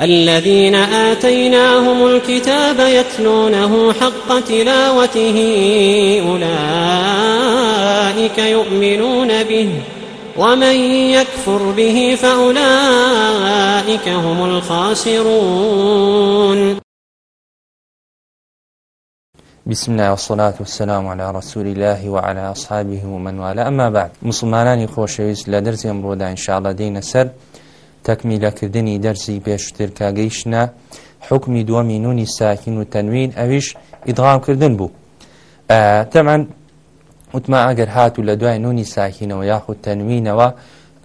الذين آتيناهم الكتاب يتلونه حق تلاوته أولئك يؤمنون به ومن يكفر به فأولئك هم الخاسرون بسم الله والصلاة والسلام على رسول الله وعلى أصحابه ومن والاه أما بعد مسلمان خوشويس لا درس يمرو إن شاء الله دين السر تەکمیلەکردنی دەرسی پێشتر کاگەیشنە حکمی دووەمی نونی ساکین و تەنوین ئەویش ئیدغامکردن بوو تەمان وتما ئەگەر هاتو لە دوای نونی ساکینەوە یاخود تەنوینەوە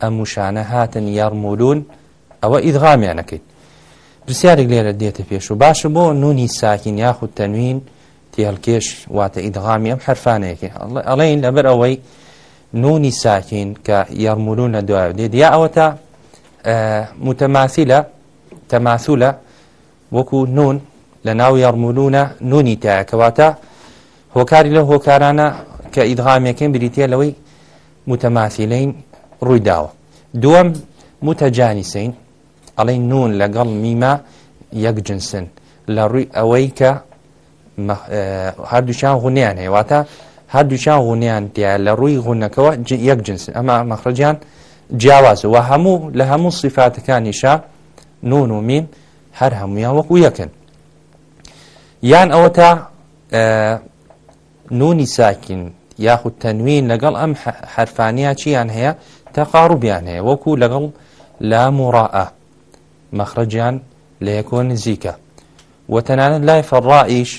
ئەم وشانە هاتن یارمولون ئەوە ئیدغامیانەکەیت پرسیارێک لێرە دێتە پێش و باشە بۆ نونی ساکین یاخود تەنوین تێلکێش واتە ئیدغامی ئەم حرفانەیەکی ئەڵێن لەبەر ئەوەی نونی ساکین کە یارمولون لە دوایە دێت یا ئەوە تا متەماسیلە تەماسوولە وەکو نون لە ناو یارمونونە نونی تایکەواتە هۆکاری لە هۆکارانە کە ئیدغامەکەم بریتە لەوەی متەماسیلین ڕوویداوە دووەم متەجانیسین ئەڵین نون لەگەڵ میما یەکجنسن لە ڕووی ئەوەی کە هەردووچان غونیان هێواتە هەردووچان غونیان دیە لە ڕووی غونەکەەوە یەکجنسن ئەمە مەخرجیان جیاوازە و هەموو لە هەموو سیفاتەکانیشە نون و مین هەر هەمویان وەکو یەکن یان ئەوە تا نونی ساکین یاخود تەنوین لەگەڵ ئەم حرفانیا چیان هەیە تەقاڕوبیان هەیە وەکو لەگەڵ لا مڕائە مەخرەجیان لە یەکۆ نزیکە و تەنانەت لای فەڕائیش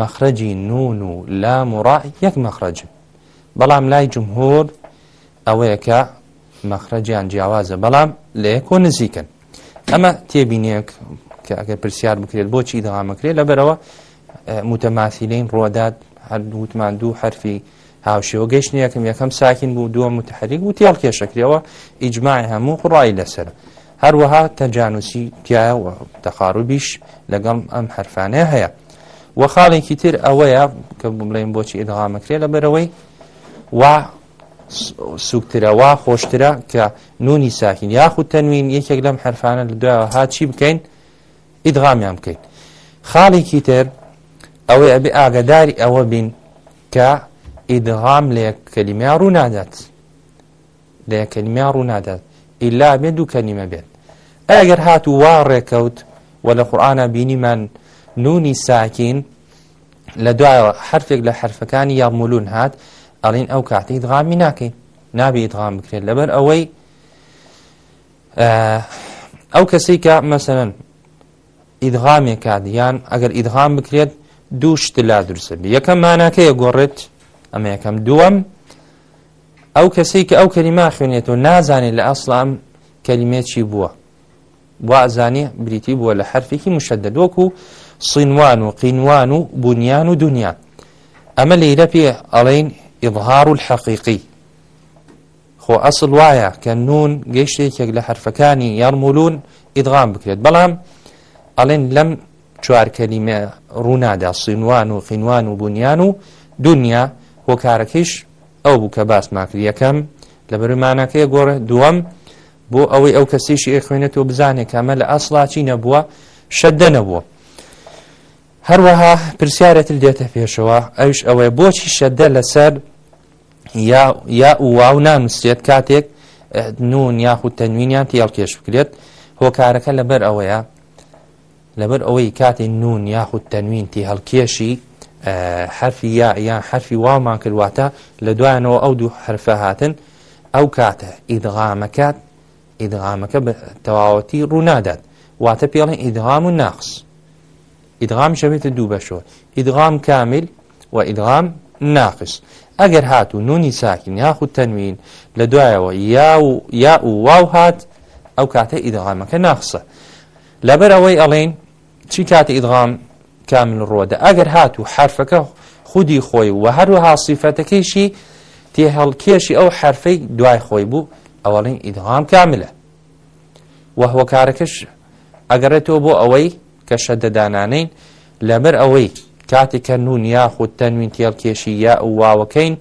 مەخرەجی نون و لا مڕاع یەک مەخرەجن بەڵام لای جمهور ئەوەیە کە مەخرەجیان جیاوازە بەڵام لە یەکۆ نزیکن ئەمە تێبینێک کە ئەگەر پرسیار بکرێت بۆچی دەوامەکرێت لەبەرەوە متەماسیلین ڕۆداد هەردووتمان دوو حرفی هاوشەوە گەشت یەکەم یەکەم ساکن بوو دووە متحریک و تیاڵ کێشەکرەوە ئیجمماعی هەموو قڕایی لەسەر هەروەها تەجانوسی تیاوە تەخاروبیش لەگەڵ ئەم حرفانەیە هەیە وە خاڵێکی تر ئەوەیە کە بڵێن بۆچی ئێداغامەکرێت لەبەرەوەی وا سوکترەوە خۆشترە کە نونی ساکین یاخود تەنوین یەکێک لەم حرفانە لە دوایەوە هاچی بکەین ئیدغامیان بکەین خاڵێکی تر ئەوەی ئەبێ ئاگداری ئەوە بین کە ئیدغام لە کەلیمیا ڕوو نادات لە کەلیمیا ڕوو نادات ئللا بێ دوو کەنیمە بێت ئەگەر هات و وا ڕێکەوت و لە قورآانە بینیمان نونی ساکین لە دوایەوە حرفێک لە حرفەکانی یامولون هات ئەڵین ئەو کاتی دغامی ناکەین نابی دغام بکرێت لەبەر ئەوەی ئەو کەسی کە مەسەرەن ئیدغامێک کادیان ئەگەر ئیدغام بکرێت دوو شت لا درسە یەکەم ماناکەیە گۆڕێت ئەمە یەکەم دووەم ئەو کەسی کە ئەو کەلیما خوێنێتەوە نازانێت لە ئەسلام کەلیمێکی بووە وازانێ بریتی بووە لە حرفێکی مشەدەدۆک و سینوان و قینوان و بنیان و دنیا ئەمە لەیرە پێ ئەڵین ئظهار و الحەقیقی خۆ ئەسڵ وایە کە نون گەیشتێکێک لە حرفەکانی یارمولون ئیدغام بکرێت بەڵام ئەڵێن لەم چوارکەلیمە ڕوونادا سینوان و خینوان و بنیان و دنیا هۆکارەکەیش ئەو بوو کە باس ماکری یەکەم لە بەرمانەکەی گۆڕە دووەم بۆ ئەوەی ئەو کەسیشی ئەخوێنێتەوە بزانێت کەمە لە ئەسڵاچی نەبووە شەدە نەبووە هەروەها پرسیارەتر دێتە پێشەوە ئەوش ئەوەیە بۆچی شەدە لەسەر یا واو نانووسێت کاتێک نون یاخود تەنوینیان تێڵکێش بکرێت هۆکارەکە لەبەر ئەوەیە لەبەر ئەوەی کاتی نون یاخود تەنوینتی هەڵکێشی حرفی یا یان حرفی وامان کردواتە لە دوایانەوە ئەو دوو حرفە هاتن ئەو کاتە ئیدغامەکەات ئیدغامەکە بە تەواوەتی ڕوونادات واتە پێڵێن ئیدغام و ناقص ئیدغام شەوێتە دوو بەشەوە ئیدغام کامل و ئیدغام ناقص ئەگەر هات و نونی ساکن یاخود تەنوین لە دوایەوە یا یا و واو هات ئەو کاتە ئیدغامەکە ناخسە لەبەر ئەوەی ئەڵێن چی کاتە ئیدغام کامل ڕۆدە ئەگەر هات و حرفەکە خودی خۆی و هەروەها سیفەتەکەیشی تێهڵکێشی ئەو حرفەی دوای خۆی بوو ئەوەڵین ئیدغام کاملە وهوەکارەکەش ئەگەڕێتەوە بۆ ئەوەی کە شەدەدانانین لەبەر ئەوەی کاتێککە نون یاخود تەنوین تێڵکێشی یا واوەکەین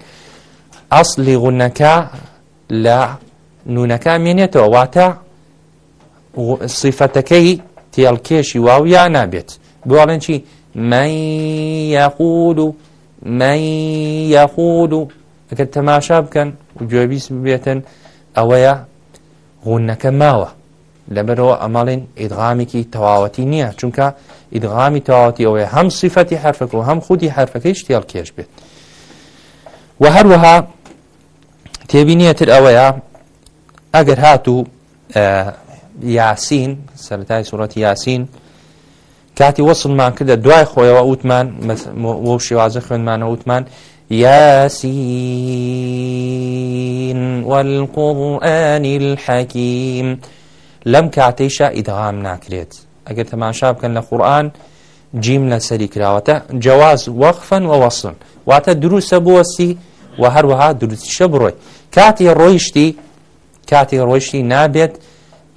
ئەسلی غونەکە لە نونەکە مێنێتەوە واتە صیفەتەکەی تێڵکێشی واو یا نابێت بڵێن چی من یاخود و من یاخود و ئەگەر تەماشا بکەن و گوێبیست ببێتن ئەوەیە غونەکە ماوە لەبەرەوە ئەمەڵین ئیدغامێکی تەواوەتی نییە چونکە ئیدغامی تەواوەتی ئەوەیە هەم سیفەتی حرفەکە و هەم خودی حرفەکەی شتێڵ کێش بێت و هەروەها تێبینیەتر ئەوەیە ئەگەر هاتوو یاسین سەرەتای سوورەتی یاسین کاتی وەصلمان کردە دوای خۆیەوە وتمان وە شێوازە خوێنمانە وتمان ياسين والقرآن الحكيم لەم کاتەیشە ئیدغام ناکرێت ئەگەر تەماشا بکەن لە قورآن جیم لە سەری کراوەتە جواز وەخفن و وەسن واتە دروستە بوەستی و هەروەها دروستشە بڕۆی کاتی ڕۆیشتی کاتی ڕۆیشتی نابێت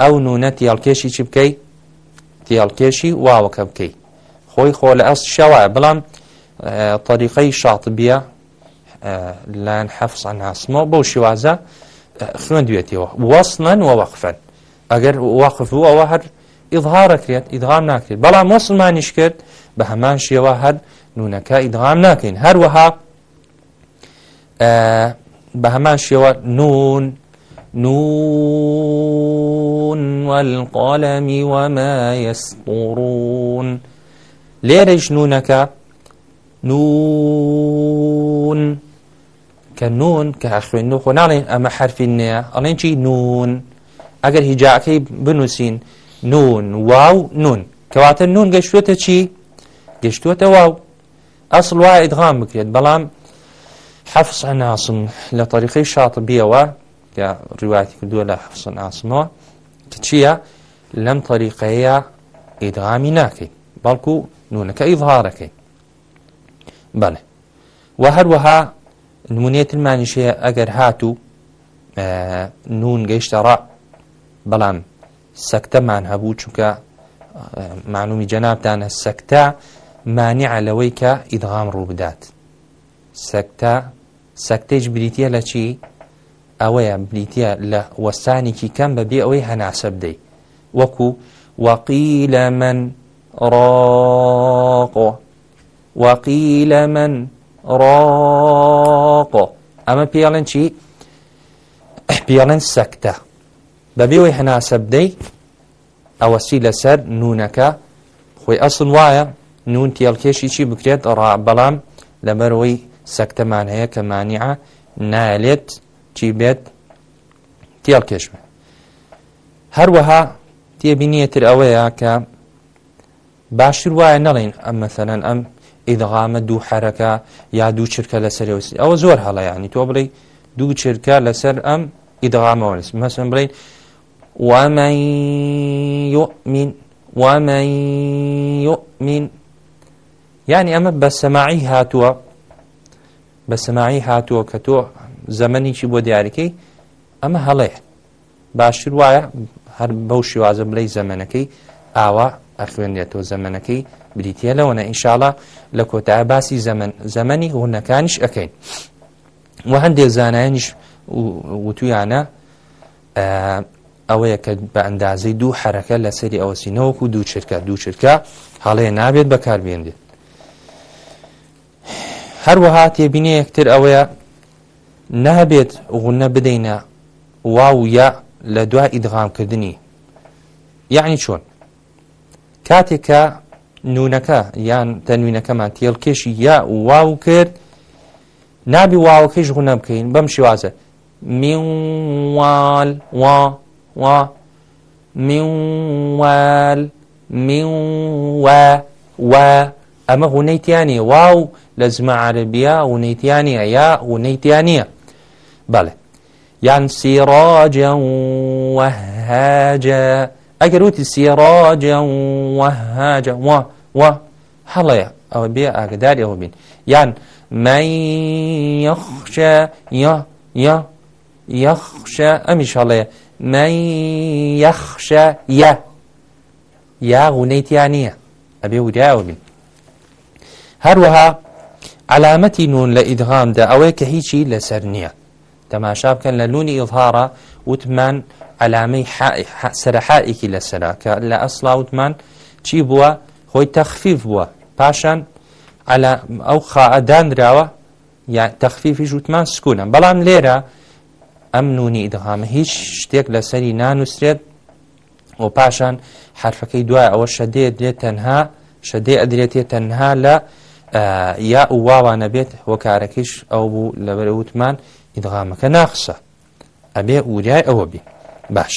ئەو نونە تیالکێشی چی بکەی تیالکێشی واوەکە بکەیت خۆی خۆ لە ئەست شەوە بڵام طریقەی شاتبیە لەن حەفسان هاسمەوە بەو شێوازە خوێن دوێتەوە وەسنەن وەوەخفن ئەگەر واقف بوو ئەوە هەر ئیدهارەکرێت ئیدغام ناکرێت بەڵام مسلمانیش کرد بە هەمان شێوە هەر نونەکە ئیدغام ناکەین هەروەها بە هەمان شێوە نون نون والقلم وما يسطرون لێرەش نونەکە نون کە نون کە خوێن و خۆ ناڵێن ئەمە حرفین نەیە ئەڵێن چی نون ئەگەر هیجاعەکەی بنووسین نون واو نون کەواتە نون گەشتوێتە چی گەشتوەتە واو ئەسڵ وای ئدغام بکرێت بەڵام حەفس ناسم لە طریقی شاطبیەوە یا ڕیواتی کردووە لە حفس ناسمەوە چییە لەم طریقەیە ئیدغامی ناکەی بەڵکو نونەکە ئیظهارەکەی بەڵێ و هەروەها نمونێتمانیشەیە ئەگەر هاتوو نون گەیشتە ڕە بەڵام سەکتەمان هەبوو چونکە معلومی جەنابدانە سەکتە مانیع لەوەی کە ئیدغام ڕوو بدات سەکتە سەکتێج بریتە لە چی ئەوەیە بریتە لە وەسانێکی کەم بەبێ ئەوەی هەناسە بدەیت وەکو وەقیل من ڕاقۆ وەقیل من ڕاقۆ ئەمە پێڵەن چی پێڵەن سەکتە بەبێەوەی هەناسە بدەی ئەوەسی لەسەر نونەکە خۆی ئەسڵ وایە نون تێڵکێشی چی بکرێت بەڵام لەبەرەوەی سەکتەمان هەیە کە مانیع نالێت چی بێت تێڵکێشمە هەروەها تێبینیەتر ئەوەیە کە باشتر وایە نەڵین ئەم مەسەەن ئەم ئیدغامە دوو حەرەکە یا دوو چرکە لەسەر وسی ئەوە زۆر هەڵەیانی تۆ بڵێ دوو چرکە لەسەر ئەم ئیدغامەوەس مەسم بڵین ومن يؤمن ومن يؤمن يعني أما بسماعي هاتوا بسماعي هاتوا كتو زمني شي بو دياركي أما هلي باشتر وایە هەر بەو شێوازە بلەی زەمنەکەی ئاوا ئەخوێنێتەوە زەمنەکەی بریتە لەوەنە ئینشاڵە لە کۆتای باسی زەمەنی هونەکانیش ئەەکەین و هەندێک زانایانیش وتویانە ئەوەیە کە بە ئەندازەی دوو حرەکە لە سەری ئەوەسینەوەکو دوو چرکە دوو چرکە هەڵەیە نابێت بەکاربێندێت هەروەها تێبینێ یەکتر ئەوەیە نابێت غونە بدەینە واو یا لە دوای ئیدغامکردنی یعنی چۆن کاتێکە نونەکە یان تەنوینەکەمان تێڵکێشی یا واو کرد نابی واوەکەیش غونە بکەین بەم شێوازە میوال وا و من وال من و و ئەمە هوونەیتیانی واو لە زمە عربیا هوونەیتیانە یا هوونەیتیانە بەڵێ یان سیڕاجە وهاجە ئەگەر وتی سیڕاجە وهاجە وە وە هەڵەیە ئەوە بێ ئاگداری ئەوە بین یان مەیەخشە یا یا يخشى أميش الله من يخشى يا يا غنيت يانية أبي وداومي هروها علامة نون لإدغام دا أويك هيشي لسرنية تماشا بكن لنوني إظهارة وتمان علامەی سەرحائێکی لەسرا کە لە ئەسلاوتمان چی بووە خۆی تەخفیف بووە پاشان ئەو خائدانراوە یا تەخفیفی ژوتمان سکوونە بەڵام لێرە ئەم نونی ئیدهامە هیچ شتێک لەسەری نانووسێت و پاشان حرفەکەی دوای ئەوە شەدێ درێت تەنها شەدێ ئەدرێتێت تەنها لە یا واوانە بێت وەکارەکەیش ئەو بوو لەبەر وتمان ئیدغامەکە ناخسە ئەبێ وریای ئەوە بی باش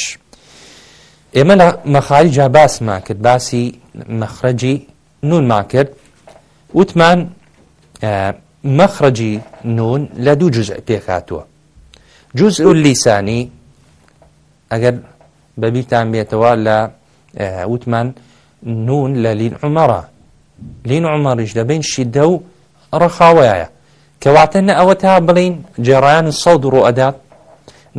ئێمە لە مەخارجا باسمان کرد باسی مەخرەجی نونمان کرد وتمان مەخرەجی نون لە دوو جزء پێکاتوە جزء لیسانی ئەگەر بەبیتان بێتەوە لە وتمان نون لە لین عمەڕە لین عمەڕیش دەبین شیدە و ڕەخاوەیە کەواتە نە ئەوە تا بڵین جێڕیان سەود ڕۆئدات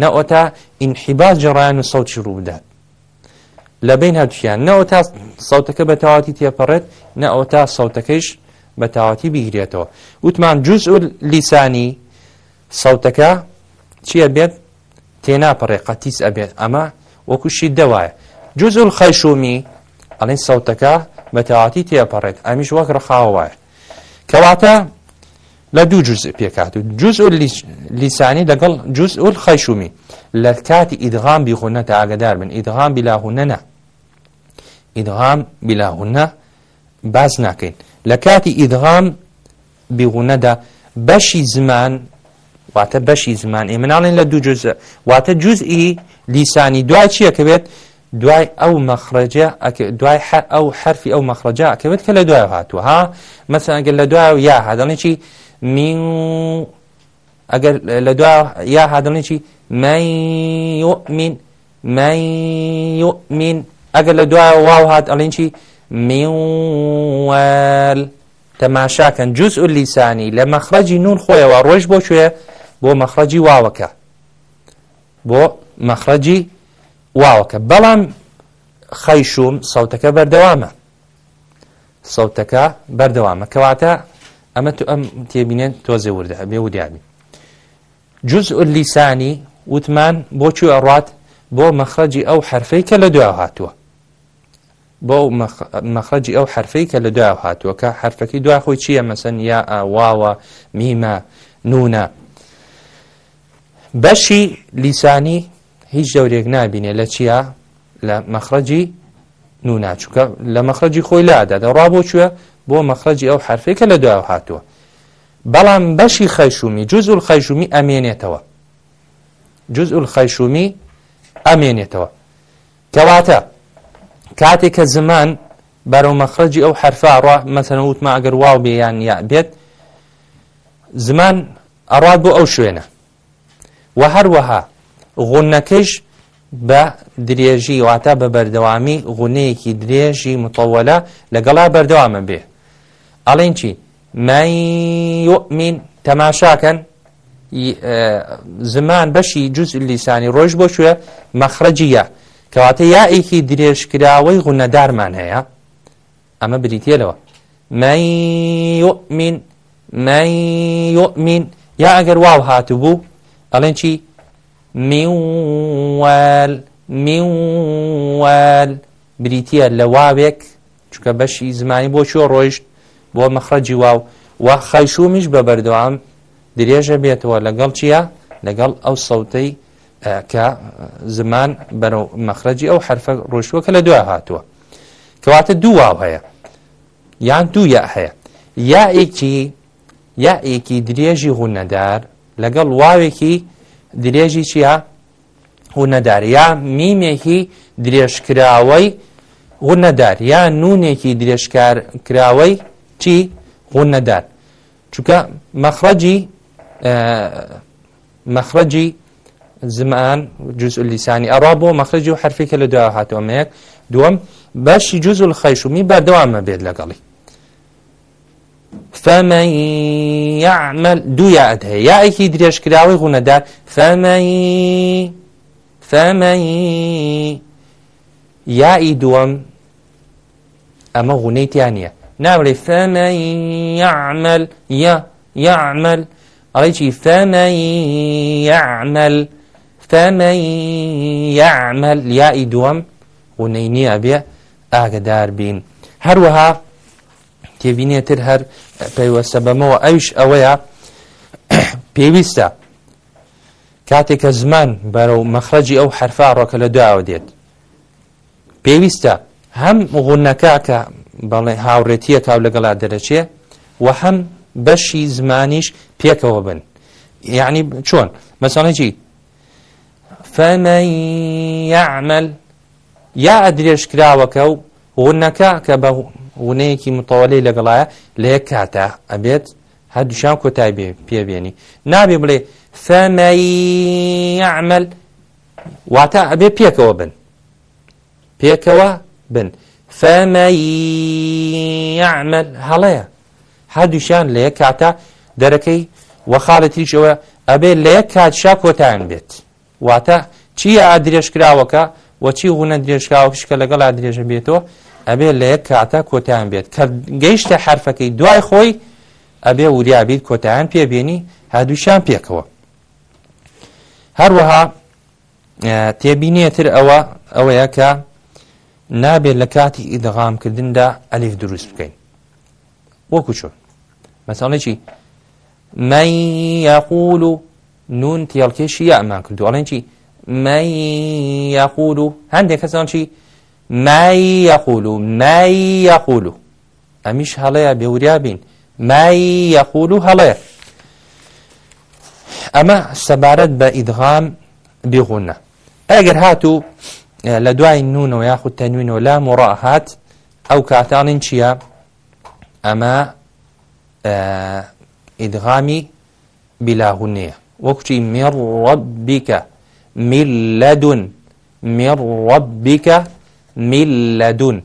نەوە تا ئینحیبا جێڕیان و سەوتی ڕوو بدات لە بین هەتویان نەوە تا سەوتەکە بە تاواتی تێپەڕێت نەوە تا سەوتەکەیش بە تاواتی بیگرێتەوە وتمان جوز و لیسانی سەوتەکە چیە بێت تێناپەڕێ قەتیس ئەبێت ئەمە وەکوشی دەوایە جوزل خەشومی ئەڵین سەوتەکە بەتەواتی تێپەڕێت ئەمیش وەک ڕخاوایە کەواتە لە دوو جز پێکات و جز لیسانی لەگەڵ جز ئول خەشومی لە کاتی ئیدغام بیخونە تا ئاگدار بن ئیدغام بیلاهونەنا ئیدغام بیلاهونە باز ناکەین لە کاتی ئیدغام بیغونەدا بەشی زمان واتە بەشی زمان ئێمە ناڵێن لە دوو جزە واتە جزئی لیسانی دوای چییە کەوێت دوای ئەو مەخرەجە دوای ئەو حرفی ئەو مەخرەجە کەوێت کە لە دوای هاتووە ها مەسەگەر لە دوای یا هادەڵێکی من ئەگەر لە دوای یا هادەڵێکی من من ئەگەر لە دوای واو هات ئەڵێنچی میوال تەماشاکەن جوز و لیسانی لە مەخرەجی نون خۆیەوە ڕۆژ بۆ شوێ بۆ مەخرەجی واوەکە بۆ مەخرەجی واوەکە بەڵام خەیشوم سەوتەکە بەردەوامە سەوتەکە بەردەوامە کەواتە ئەمە تو ئەم تێبینێن تۆزێ وردە بێ ودیابی جز لیسانی وتمان بۆچی ئەڕات بۆ مەخرەجی ئەو حرفەی کە لە دوای هاتووە بۆ مەخرەجی ئەو حرفەی کە لە دوای هاتووە کە حرفەکەی دوای خۆی چییە مەسەن یا ئاواوە میمە نونە بەشی لیسانی هیچ جەورێک نبینێ لە چیا لە مەخرەجی نوناچووکە لە مەخرەجی خۆی لادادا ڕا بۆ چوە بۆ مەخرەجی ئەو حرفێکە لە دوای هاتووە بەڵام بەشی خەیشومی جزول خەیشومی ئەمێنێتەوە جزول خەیشومی ئەمێنێتەوە کەواتە کاتێک کە زمان بەرەو مەخرەجی ئەو حرفاڕە مەسەنەوتمە ئەگەر واو بێیان یا بێت زمان ئەڕات بۆ ئەو شوێنە و هەروەها غونەکەش بە درێژی واتە بە بەردەوامی غونەیەکی درێژی متەوەلە لەگەڵا بەردەوامە بێ ئەڵێن چی مەین تەماشاکەن زمان بەشی جوز لیسانی ڕۆژ بۆ شوێ مەخرەجیە کەواتە یائێکی درێژکراوەی غونەدارمان هەیە ئەمە بریتێلەوە مەین مەین یا ئەگەر واو هاتو بوو دەڵێن چی میوال میوال بریتە لە واوێک چکە بەشی زمانی بۆ چۆ ڕۆیشت بۆ مەخرەجی واو و خەیشومیش بە بەردەوام درێژە بێتەوە لەگەڵ چییە لەگەڵ ئەو سەوتەی کە زمان بەرە مەخرەجی ئەو حرفە ڕۆشتووە کە لە دوای هاتووە کەواتە دوو واو هەیە یان دوو یا هەیە یا ئێکی یا ئێکی درێژی غونەدار لەگەڵ واوێکی درێژی چییە هونەداریا میمێکی درێژکراوەی غونەدار یا نونێکی درێژکار کراوەی چی غونەدار چونکە مەخڕەجی مەخرەجی زمان جزء لیسانی ئەڕا بۆ مەخرەجی و حرفێکە لە دوای هاتۆمەیەک دووەم باشی جزء خەیشومی بەردەوامە بێت لەگەڵی فمن يعمل دو یاد هەیە یائێکی درێژکراوی غونەدار فەمەی فەمەی یائی دووەم ئەمە غونەی تیانە ناوڵێ فەمەی يعمل یا يعمل ئەڵێکی فەمەی يعمل فەمەی يعمل یائی دووەم غونەی نییە بێ ئاگدار بین هەروەها تێبینێتتر هەر پەیوەستە بەمەوە ئەوش ئەوەیە پێویستە کاتێک کە زمان بەرەو مەخرەجی ئەو حرفا ڕۆکە لە دوواوە دێت پێویستە هەم غونەکە کە بەڵێ هاوڕێتیە کاو لەگەڵا دەرەچێ و هەم بەشی زمانیش پێکەوە بن یعنی چۆن مەسانێکی فەمەیعمل یا ئەدرێش کراوەکە و غونەکە کە بە ونەیەکی متەوەلی لەگەڵایە لە یەک کاتە ئەبێت هەردووشان کۆتای بێ پێبێنی نابێ بڵێ فەمەعمل واتە ئەبێ پێکەوە بن پێکەوە بن فەمەعمل هەڵەیە هەردووشان لە یەک کاتە دەرەکەی وەخاڵەتیشەوە ئەبێ لە یەک کاتشا کۆتایان بێت واتە چی ئادرێژ کراوەکە وەچی غونە درێژکاوکشکە لەگەڵ ئادرێژە بێتەوە ئەبێ لە یەک کاتە کۆتیان بێت کە گەیشتە حرفەکەی دوای خۆی ئەبێ وریابیت کۆتیان پێبیێنی هادووشان پێکەوە هەروەها تێبینێتر ئەوە ئەوەیە کە نابێت لە کاتی ئیدغامکردندا ئەلیف دروست بکەین وەکو چۆن مەساڵێکی من يقول نون تێڵکێشی یامان کردو ئەڵێن چی من يقول هەندێک کەسان چی مای یەقول و مای یەقول و ئەمیش هەڵەیە بێوریا بین مای یەقول و هەڵەیە ئەمە سەبارەت بە ئیدغام بێغونە ئەگەر هاتوو لە دوای نونەوە یاخود تەنوینەوە لا مڕە هات ئەو کاتانین چییە ئەمە ئیدغامی بلاهونەیە وەکوچی مێڕڕبیکە میلدون مێڕڕبیکە میل لەدون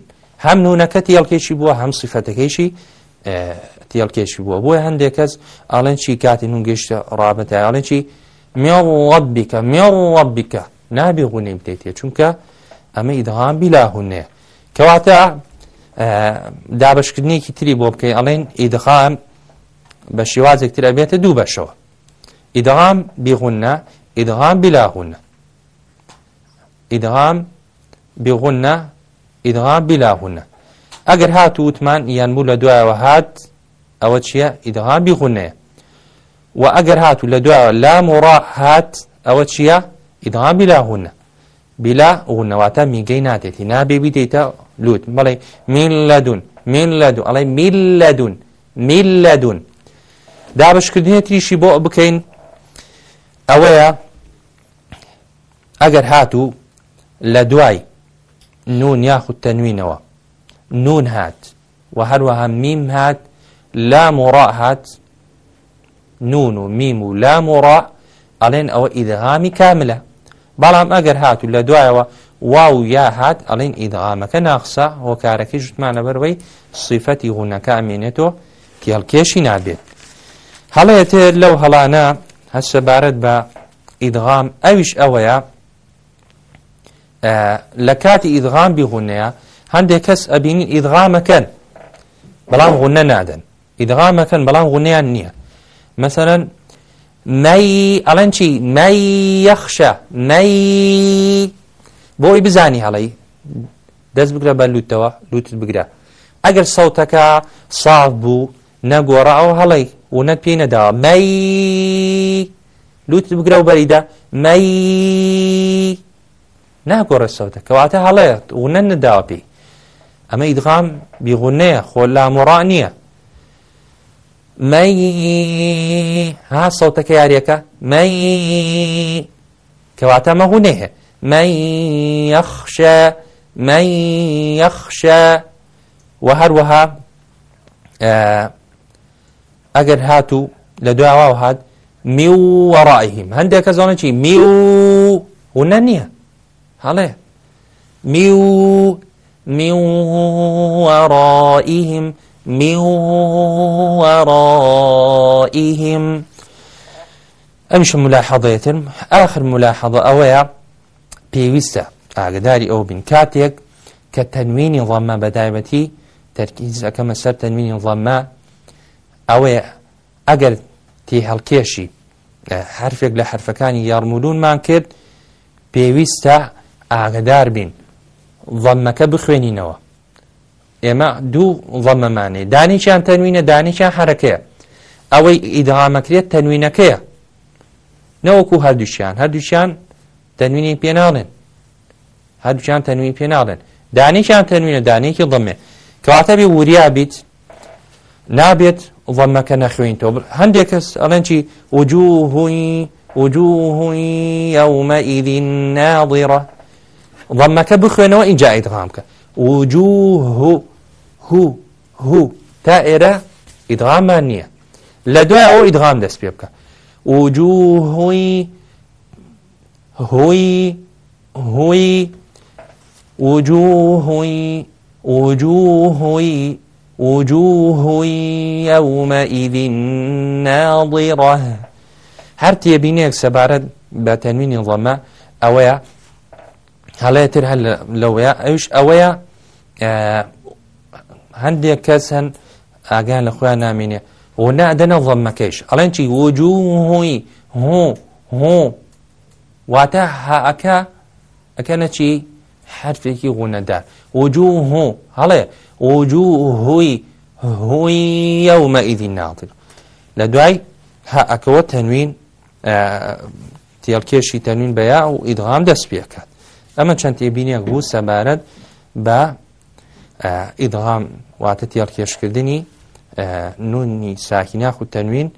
هەم نونەکە تیڵکێکی بووە هەم سیفەتەکەیشی تیڵکێشی بووە بۆی هەندێک کەس ئاڵێن چی کاتی نونگەشتە ڕابەتەیاڵێن چی میڵوەب بیکە میڵوەب بیکە نابێ غونیم تێتێ چونکە ئەمە ئیدهام بیلا هوونێ کەواتە دابشکردنێکی تری بۆ بکەی ئەڵێن ئیدخام بە شێوازێک ترە بێتە دوو بەشەوە ئیدغام بیغونە ئیدغام بیلاغونە ئیدغام بیغونە ئیدغا بیلاهونە ئەگەر هات و وتمان یان بوو لە دوایەوە هات ئەوە چییە ئیدغا بیغونەیە و ئەگەر هات و لە دوایەوە لام و ڕا هات ئەوە چییە ئیدغا بیلاهونە بلا غونەواتە میگەی ناتێتی نابێ بیدەیتە لوت بڵێ میل لە دوون میل لە دوون ئەڵێ میل لە دوون میل لە دوون دابشکردنی تریشی بۆ بکەین ئەوەیە ئەگەر هات و لە دوای نون یاخود تەنوینەوە نون هات و هەروەها میم هات لام و ڕاء هات نون و میم و لام و ڕاء ئەڵێن ئەوە ئیدغامی کاملە بەڵام ئەگەر هاتو لە دوایەوە واو یا هات ئەڵێن ئیدغامەکە ناخسە هۆکارەکەی ژتمانە بەرەوەی سیفەتی غونەکە ئەمێنێتەوە کێڵکێشی نابێت هەڵەیە تێر لەو هەڵانە هەست سەبارەت بە ئیدغام ئەویش ئەوەیە لە کاتی ئیدغام بیغونەیە هەندێک کەس ئەبینین ئیدغامەکەن بەڵام غونە نادەن ئیدغامەکەن بەڵام غونیان نییە مەسەرەن نایی ئەڵەن چی نایی یەخشە نایی بۆی بزانی هەڵی دەست بگرە بە لوتەوە لوتت بگرە ئەگەر سەوتەکە ساف بوو نەگۆڕە ئەو هەڵی ونەت پێی نەداوە مەی لوتت بگرە و بەریدا مەی ناگۆڕە سەوتە کەواتە هەڵەیەت و نە نداوە پێی ئەمە ئیدغام بیغونەیە خۆ لامڕا نییە مەی ها سەوتەکە یاریەکە مەی کەواتە مەغونێ هەیە مەی یەخشە مەی یەخشە و هەروەها ئەگەر هات و لە دوواوە هاات می و وەڕائیم هەندێک کە زۆنە چی می و و نە نییە هەڵێ می و میوەڕائیهم میوەڕائیهم ئەمیش ملاحەڵەتن آخر ملاحەڵە ئەوەیە پێویستە ئاگداری ئەو بین کاتێک کە تەنوینی ڵەممە بەدایبەتی تەرکیزەکەمە سەر تەنوینی ڵەممە ئەوەیە ئەگەر تی هەڵکێشی حرفێک لە حرفەکانی یارمولونمان کرد پێویستە ئاگدار بین ڵەمەکە بخوێنینەوە ئێمە دوو ڵەمەمانێ دانییان تەنوینە دانییان حرەکەیە ئەوەی ئیدهامەکرێت تەنوینەکەیە نەوەکو هەردووشیان هەردووشیان تەنوینی پێناڵێن هەردووچان تەنوین پێناڵێن دانییان تەنوینە دانێکی ڵەمێ کەواتەبی وریا بیت نابێت ڵەمەکە نەخوێنیتەوە هەندێک کەس ئەڵەنچی وجوهوی وجوهوی ئەومەئیدی ناڵیڕە ضمەکە بخوێنەوە اینجا ئیدغام بکە وجوه هو هو هو تا ئێرە ئیدغامان نییە لە دوای ئەو ئیدغام دەست پێ بکە وجوه هوی هوی هوی وجوه وجوه وجوه يومئذ ناضرة هەر تێبینێک سەبارەت بە تەنوینی ڕەمە ئەوەیە هەڵەیەتر هەر لەوەیە ئەوش ئەوەیە هەندێک کەس هەن ئاگان لە خۆیان نامینێ و نادەنە ڵەمەکەیش ئەڵێن چی وجوهۆی هۆ هۆ واتە هەکە ئەەکەنە چی حرفێکی غونەدار وجوهۆ هەڵێ وجوهۆی هۆی یەومەئیدی ناڵتر لە دوای هەکەوە تەنوین تێڵکێشی تەنوین بەیا و ئیدغام دەست پێکات ئەمە چەند تێبینێک بوو سەبارەت بە ئیدغام واتە تێڵکێشکردنی نونی ساکیناخ و تەنوین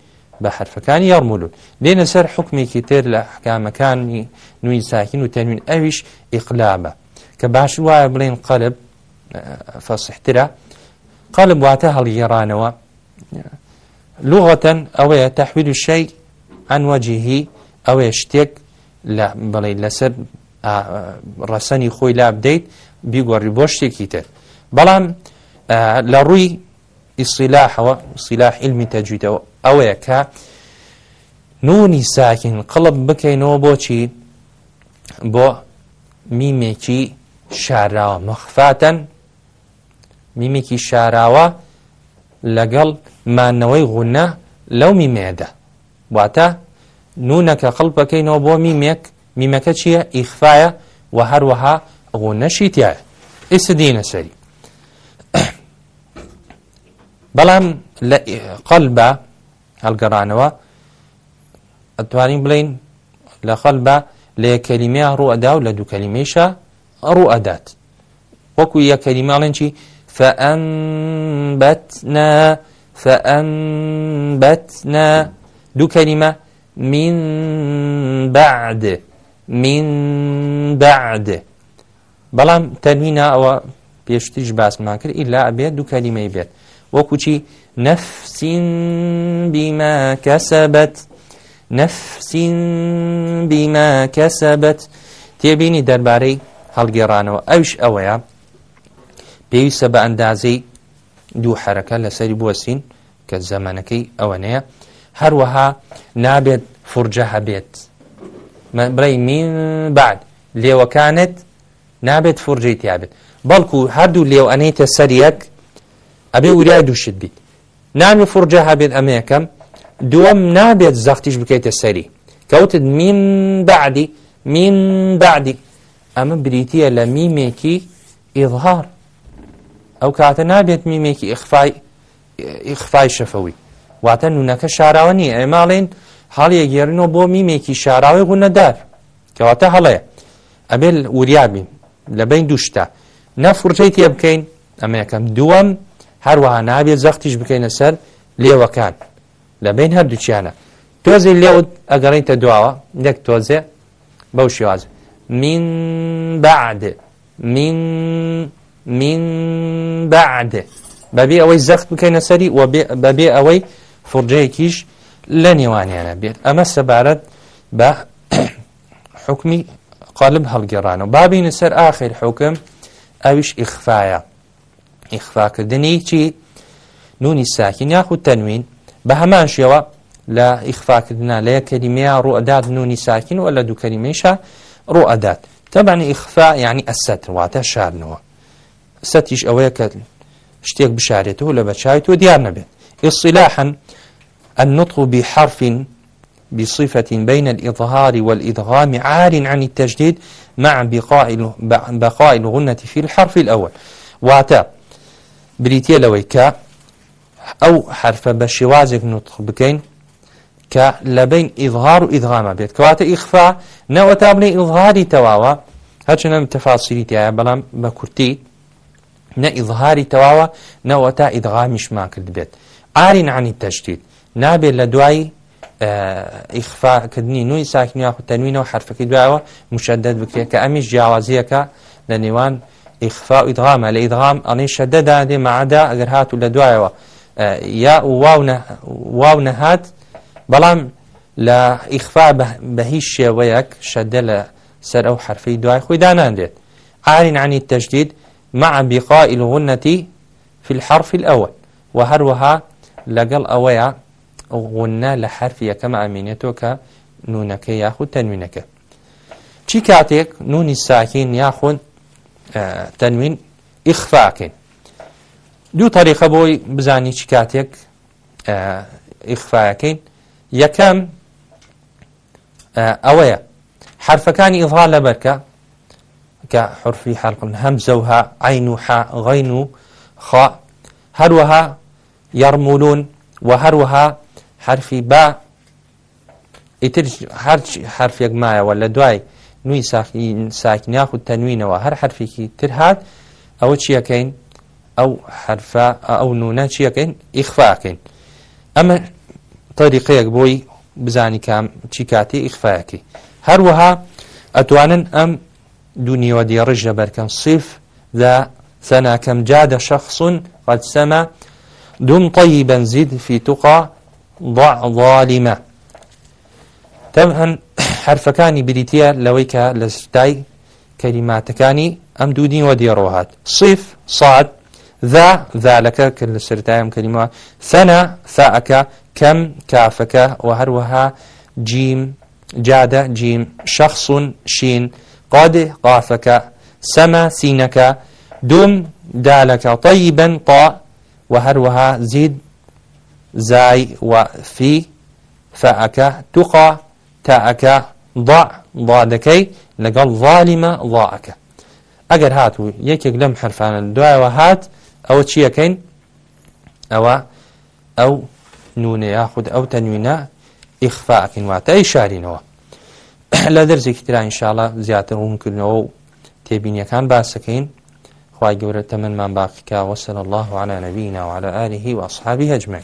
بە حرفەکانی یارمولون لێنە سەر حکمێکی تر لە حکامەکانی نوی ساکین و تەنوین ئەویش ئیقلابە کە باش وایە بڵێن قەلب فەسحترە قەلب واتە هەڵگێڕانەوە لغەتەن ئەوەیە تەحویل و شەی ئەنوەجیهی ئەوەیە شتێک لە بڵێ لەسەر ڕەسەنی خۆی لا بدەیت بیگۆڕی بۆ شتێکی تر بەڵام لە ڕووی ئیسیلاحەوە سیلاح علمی تەجویدەوە ئەوەیە کە نونی ساکن قڵب بکەینەوە بۆچی بۆ میمێکی شاراوە مەخفاتەن میمێکی شاراوە لەگەڵ مانەوەی غونە لەو میمێدا واتە نونەکە قەڵ بەکەینەوە بۆ میمێک میمەکە چییە ئیخفاایە و هەروەها ئەو نەشیتیایە ئیسدینە سەری بەڵام لە قەل بە هەلگەڕانەوە ئەتوانین بڵین لە خەڵ بە لە یەکەلیمیا ڕوئەدا و لە دووکەلیمێشە ڕوو ئەدات وەکو یەکەلیماڵێنکی فەئەنبەتنا فەئەنبەتنا دوو کەلیمە من بعد من بعد بەڵام تەنوینە ئەوە پێشتیش باسمان کرد ئیلا ئەبێت دوو کەلیمەی بێت وەکوچی نەفسین بیما کەسەبەت نەفسین بیما کەسەبەت تێبینی دەربارەی هەڵگێڕانەوە ئەوش ئەوەیە پێویستە بە ئەندازەی دوو حرەکە لەسەری بوەسین کە زەمانەکەی ئەوەنەیە هەروەها نابێت فرجە هەبێت بڕی من بعد لێوەکانت نابێت فرجەی تیابێت بەڵکو هەردوو لێو ئەنەیتە سەر یەک ئەبێ وریای دووشت بیت نامی فرجە هەبێت ئەمە یەکەم دووەم نابێت زەختیش بکەیتە سەری کەوتت میم بعدی میم بعدی ئەمە بریتە لە میمێکی ئیظهار ئەو کاتە نابێت میمێکی ئخفای شەفەوی واتە نونەکە شاراوە نیە ئێماڵێن هەڵیە گێڕینەوە بۆ میمێکی شاراوی غونەدار کەواتە هەڵەیە ئەبێ وریابین لە بین دووشتا نەفرچەی تێ بکەین ئەمە یەکەم دووەم هەروەها نابێت زەختیش بکەینە سەر لێوەکان لە بین هەردووچیانە تۆزی لێوت ئەگەڕیتە دواوە یەک تۆزێ بەو شێوازە من بعد من من بعد بەبێ ئەوەی زەخت بکەینە سەری بەبێ ئەوەی فرجەیەکیش لە نێوانیانە بێت ئەمە سەبارەت بە حکمی قالب هەڵگێڕانەوە بابینە سەر ئاخر حکم ئەویش ئیخفاایە ئیخفاکردنی چی نونی ساکین یاخود تەنوین بە هەمان شێوە لە ئیخفاکردنا لە یەک کەریمەیە ڕوئداد نونی ساکین و لە دوو کەریمەیشە ڕوئدات تەبانی ئیخفا یعنی ئەسەتر واتە شارنەوە سەتیش ئەوەیە کە شتێک بشارێتەوە لە بەچای تۆ دیار نەبێت ئیسیلاحن النطق بحرف بصفة بين الإظهار والإدغام عار عن التجديد مع بقاء بقاء الغنة في الحرف الأول واتا بريتيا لويكا أو حرف بشوازك نطق بكين کە لە بین ئیظهار و ئیدغامە بێت کەواتە ئیخفا نەوە تا بڵێ ئیظهاری تەواوە هەچنم تەفاسیری تایە بەڵام بە کورتی نە ئیظهاری تەواوە نەوە تا ئیدغامیشمان کرد بێت ئارین عنی تەشتیت نابێت لە دوای ئیخفاکردنی نوی ساکننی یاخود تەنوینەوە حرفەکەی دوایەوە مشەدەت بکرێت کە ئەمیش جیاوازیەکە لە نێوان ئیخفا و ئیدغامە لە ئیدغام ئەڵی شەدەدا دێ مەعادا ئەگەر هاتو لە دوایەوە یا واو نەهات بەڵام لە ئیخفا بە هیچ شێوەیەک شەدە لە سەر ئەو حرفەی دوای خۆی داناندێت عارن عنی تەجدید مع بقاء الغنة في الحرف الأول وهروها لقل أويا غنا لە حرفی یەکەم ئامینێتەوە کە نونەکە یاخود تەنوینەکە چی کاتێک نونی ساکین یاخۆن تەنوین ئیخفاکەین دوو تاریخە بۆی بزانی چی کاتێک ئیخفاەکەین یەکەم ئەوەیە حرفەکانی ئیڵها لە بەرکە کە حرفی حرقن هەمزەوها عین و حا غین و خا هەروەها یارمولون و هەروەها حرفی با ئیتر هەرچ حرفێک مایەوە لە دوای نووی ساکنیاخود تەنوینەوە هەر حرفێکی تر هاات ئەوە چیەکەین ئەو حرفا ئەو نونە چیەکەین ئیخفاکەین ئەمە تەریقەیەک بۆی بزانی کام چی کاتی ئیخفاەکەی هەروەها ئەتوانن ئەم دونیەوە دیێڕژ لە بەرکەم سیف ذا ثنا كم جاد شخص قد سما دم طيبا زد في تقى ضع ظالمة تەمهن حرفەکانی بریتە لەوەی کە لە سوتای کەلیماتەکانی ئەم دوودینەوە دێڕۆهات صیف سعد ذا ذلەکە کرد لە سرتایم کەلیمەوە سەنە ساعەکە کەم کافەکە و هەروەها جیم جادە جیم شخصون شین قادێ قافەکە سەمە سینەکە دوم دالەکە طیبەن تا و هەروەها زید زاي وفي فاءك تقى تاءك ضاع ضاع دكي لقال ظالمة ضاعك أجر هاتو يكيك لم حرفان دعاء وهات أو تشيكين أو أو نون ياخد أو تنوينا إخفاءك واتا إشارينوا لا درزي كتير إن شاء الله زيادة ممكن أو تبين كان باسكين خواهي قولة تمن من باقي وصلى الله على نبينا وعلى آله وأصحابه أجمعين